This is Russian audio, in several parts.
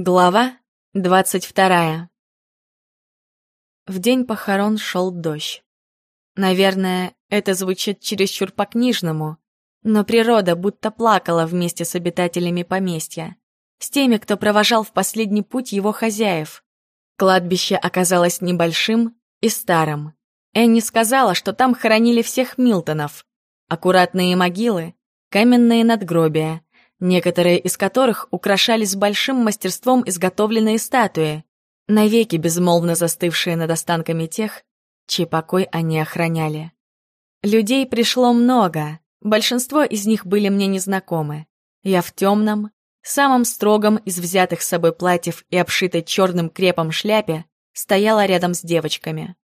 Глава двадцать вторая. В день похорон шел дождь. Наверное, это звучит чересчур по-книжному, но природа будто плакала вместе с обитателями поместья, с теми, кто провожал в последний путь его хозяев. Кладбище оказалось небольшим и старым. Энни сказала, что там хоронили всех Милтонов. Аккуратные могилы, каменные надгробия — некоторые из которых украшались большим мастерством изготовленные статуи, навеки безмолвно застывшие над останками тех, чей покой они охраняли. Людей пришло много, большинство из них были мне незнакомы. Я в темном, самом строгом из взятых с собой платьев и обшитой черным крепом шляпе стояла рядом с девочками.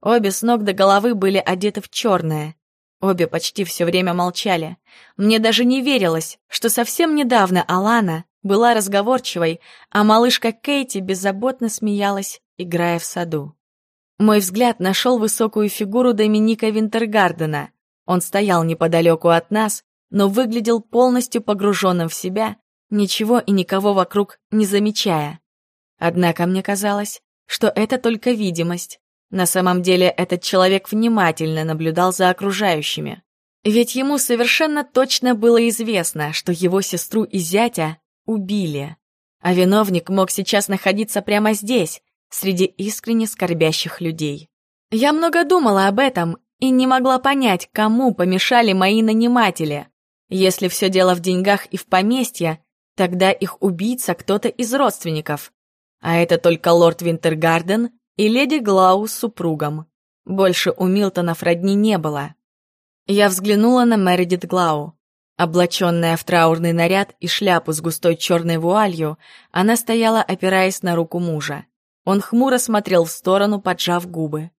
Обе с ног до головы были одеты в черное, Обе почти все время молчали. Мне даже не верилось, что совсем недавно Алана была разговорчивой, а малышка Кейти беззаботно смеялась, играя в саду. Мой взгляд нашел высокую фигуру Доминика Винтергардена. Он стоял неподалеку от нас, но выглядел полностью погруженным в себя, ничего и никого вокруг не замечая. Однако мне казалось, что это только видимость. На самом деле этот человек внимательно наблюдал за окружающими. Ведь ему совершенно точно было известно, что его сестру и зятя убили. А виновник мог сейчас находиться прямо здесь, среди искренне скорбящих людей. Я много думала об этом и не могла понять, кому помешали мои наниматели. Если все дело в деньгах и в поместье, тогда их убийца кто-то из родственников. А это только лорд Винтергарден и леди Глау с супругом. Больше у Милтонов родни не было. Я взглянула на Мередит Глау. Облаченная в траурный наряд и шляпу с густой черной вуалью, она стояла, опираясь на руку мужа. Он хмуро смотрел в сторону, поджав губы.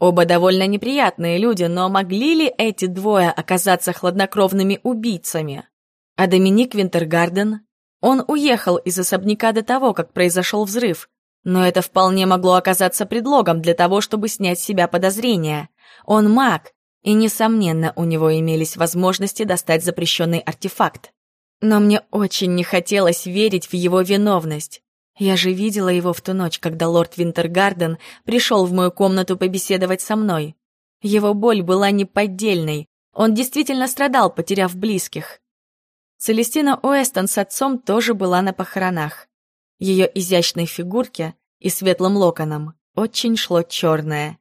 Оба довольно неприятные люди, но могли ли эти двое оказаться хладнокровными убийцами? А Доминик Винтергарден? Он уехал из особняка до того, как произошел взрыв, но это вполне могло оказаться предлогом для того, чтобы снять с себя подозрения. Он маг, и, несомненно, у него имелись возможности достать запрещенный артефакт. Но мне очень не хотелось верить в его виновность. Я же видела его в ту ночь, когда лорд Винтергарден пришел в мою комнату побеседовать со мной. Его боль была неподдельной, он действительно страдал, потеряв близких. Целестина Уэстон с отцом тоже была на похоронах. Ее изящной фигурке и светлым локонам очень шло черное.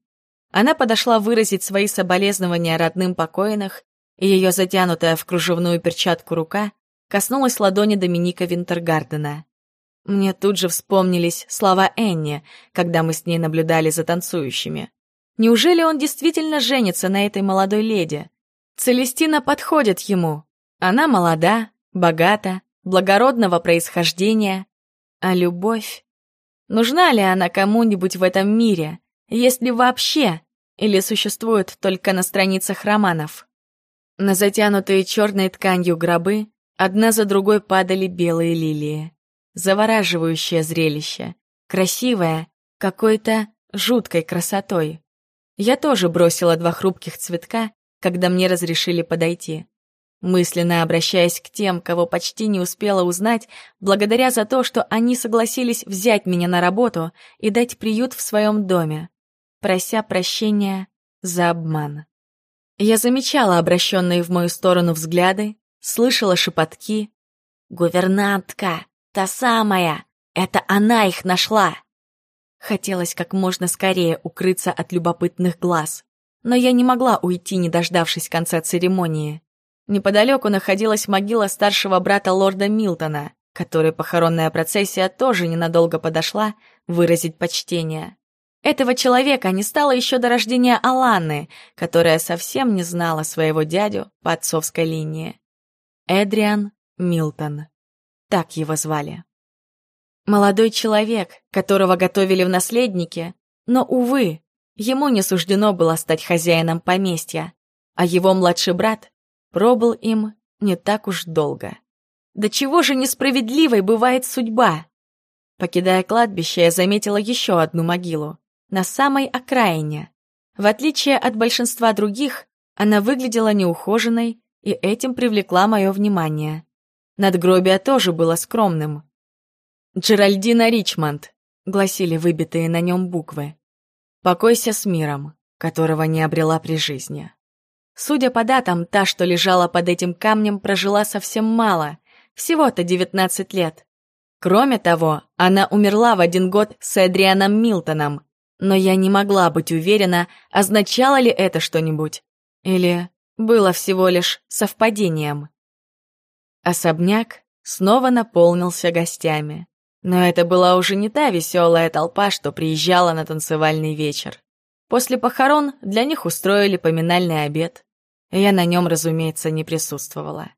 Она подошла выразить свои соболезнования родным покойных, и ее затянутая в кружевную перчатку рука коснулась ладони Доминика Винтергардена. Мне тут же вспомнились слова Энни, когда мы с ней наблюдали за танцующими. Неужели он действительно женится на этой молодой леди? Целестина подходит ему. Она молода, богата, благородного происхождения, а любовь? Нужна ли она кому-нибудь в этом мире? Есть ли вообще? Или существует только на страницах романов? На затянутые черной тканью гробы одна за другой падали белые лилии. Завораживающее зрелище. Красивое, какой-то жуткой красотой. Я тоже бросила два хрупких цветка, когда мне разрешили подойти мысленно обращаясь к тем, кого почти не успела узнать, благодаря за то, что они согласились взять меня на работу и дать приют в своем доме, прося прощения за обман. Я замечала обращенные в мою сторону взгляды, слышала шепотки. «Гувернантка! Та самая! Это она их нашла!» Хотелось как можно скорее укрыться от любопытных глаз, но я не могла уйти, не дождавшись конца церемонии. Неподалеку находилась могила старшего брата лорда Милтона, которой похоронная процессия тоже ненадолго подошла выразить почтение. Этого человека не стало еще до рождения Аланы, которая совсем не знала своего дядю по отцовской линии. Эдриан Милтон. Так его звали. Молодой человек, которого готовили в наследнике, но, увы, ему не суждено было стать хозяином поместья, а его младший брат пробыл им не так уж долго. До чего же несправедливой бывает судьба? Покидая кладбище, я заметила еще одну могилу, на самой окраине. В отличие от большинства других, она выглядела неухоженной, и этим привлекла мое внимание. Надгробие тоже было скромным. Джеральдина Ричмонд», — гласили выбитые на нем буквы. «Покойся с миром, которого не обрела при жизни». Судя по датам, та, что лежала под этим камнем, прожила совсем мало, всего-то 19 лет. Кроме того, она умерла в один год с Эдрианом Милтоном, но я не могла быть уверена, означало ли это что-нибудь, или было всего лишь совпадением. Особняк снова наполнился гостями. Но это была уже не та веселая толпа, что приезжала на танцевальный вечер. После похорон для них устроили поминальный обед. Я на нем, разумеется, не присутствовала.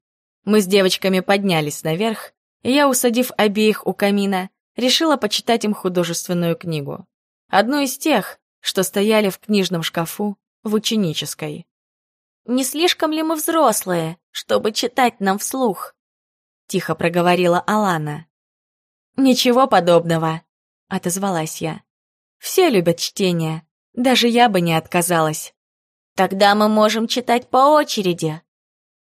Мы с девочками поднялись наверх, и я, усадив обеих у камина, решила почитать им художественную книгу. Одну из тех, что стояли в книжном шкафу в ученической. «Не слишком ли мы взрослые, чтобы читать нам вслух?» — тихо проговорила Алана. «Ничего подобного», — отозвалась я. «Все любят чтение, даже я бы не отказалась». «Тогда мы можем читать по очереди».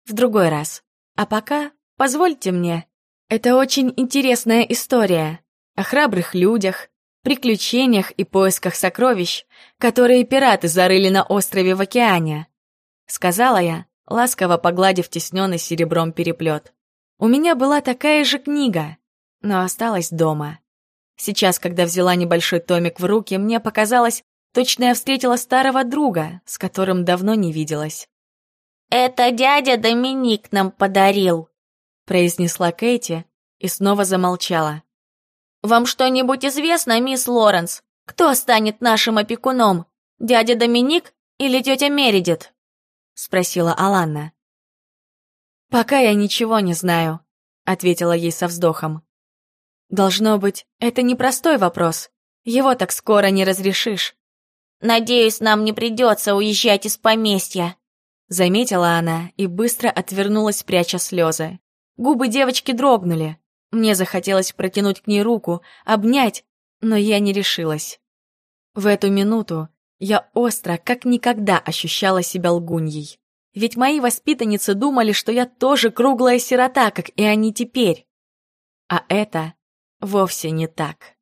«В другой раз. А пока позвольте мне. Это очень интересная история о храбрых людях, приключениях и поисках сокровищ, которые пираты зарыли на острове в океане», — сказала я, ласково погладив тесненный серебром переплет. «У меня была такая же книга, но осталась дома. Сейчас, когда взяла небольшой томик в руки, мне показалось, точно я встретила старого друга, с которым давно не виделась. «Это дядя Доминик нам подарил», — произнесла Кэти и снова замолчала. «Вам что-нибудь известно, мисс Лоренс? Кто станет нашим опекуном? Дядя Доминик или тетя Мередит?» — спросила Аланна. «Пока я ничего не знаю», — ответила ей со вздохом. Должно быть, это непростой вопрос. Его так скоро не разрешишь. «Надеюсь, нам не придется уезжать из поместья», — заметила она и быстро отвернулась, пряча слезы. Губы девочки дрогнули. Мне захотелось протянуть к ней руку, обнять, но я не решилась. В эту минуту я остро, как никогда, ощущала себя лгуньей. Ведь мои воспитанницы думали, что я тоже круглая сирота, как и они теперь. А это вовсе не так.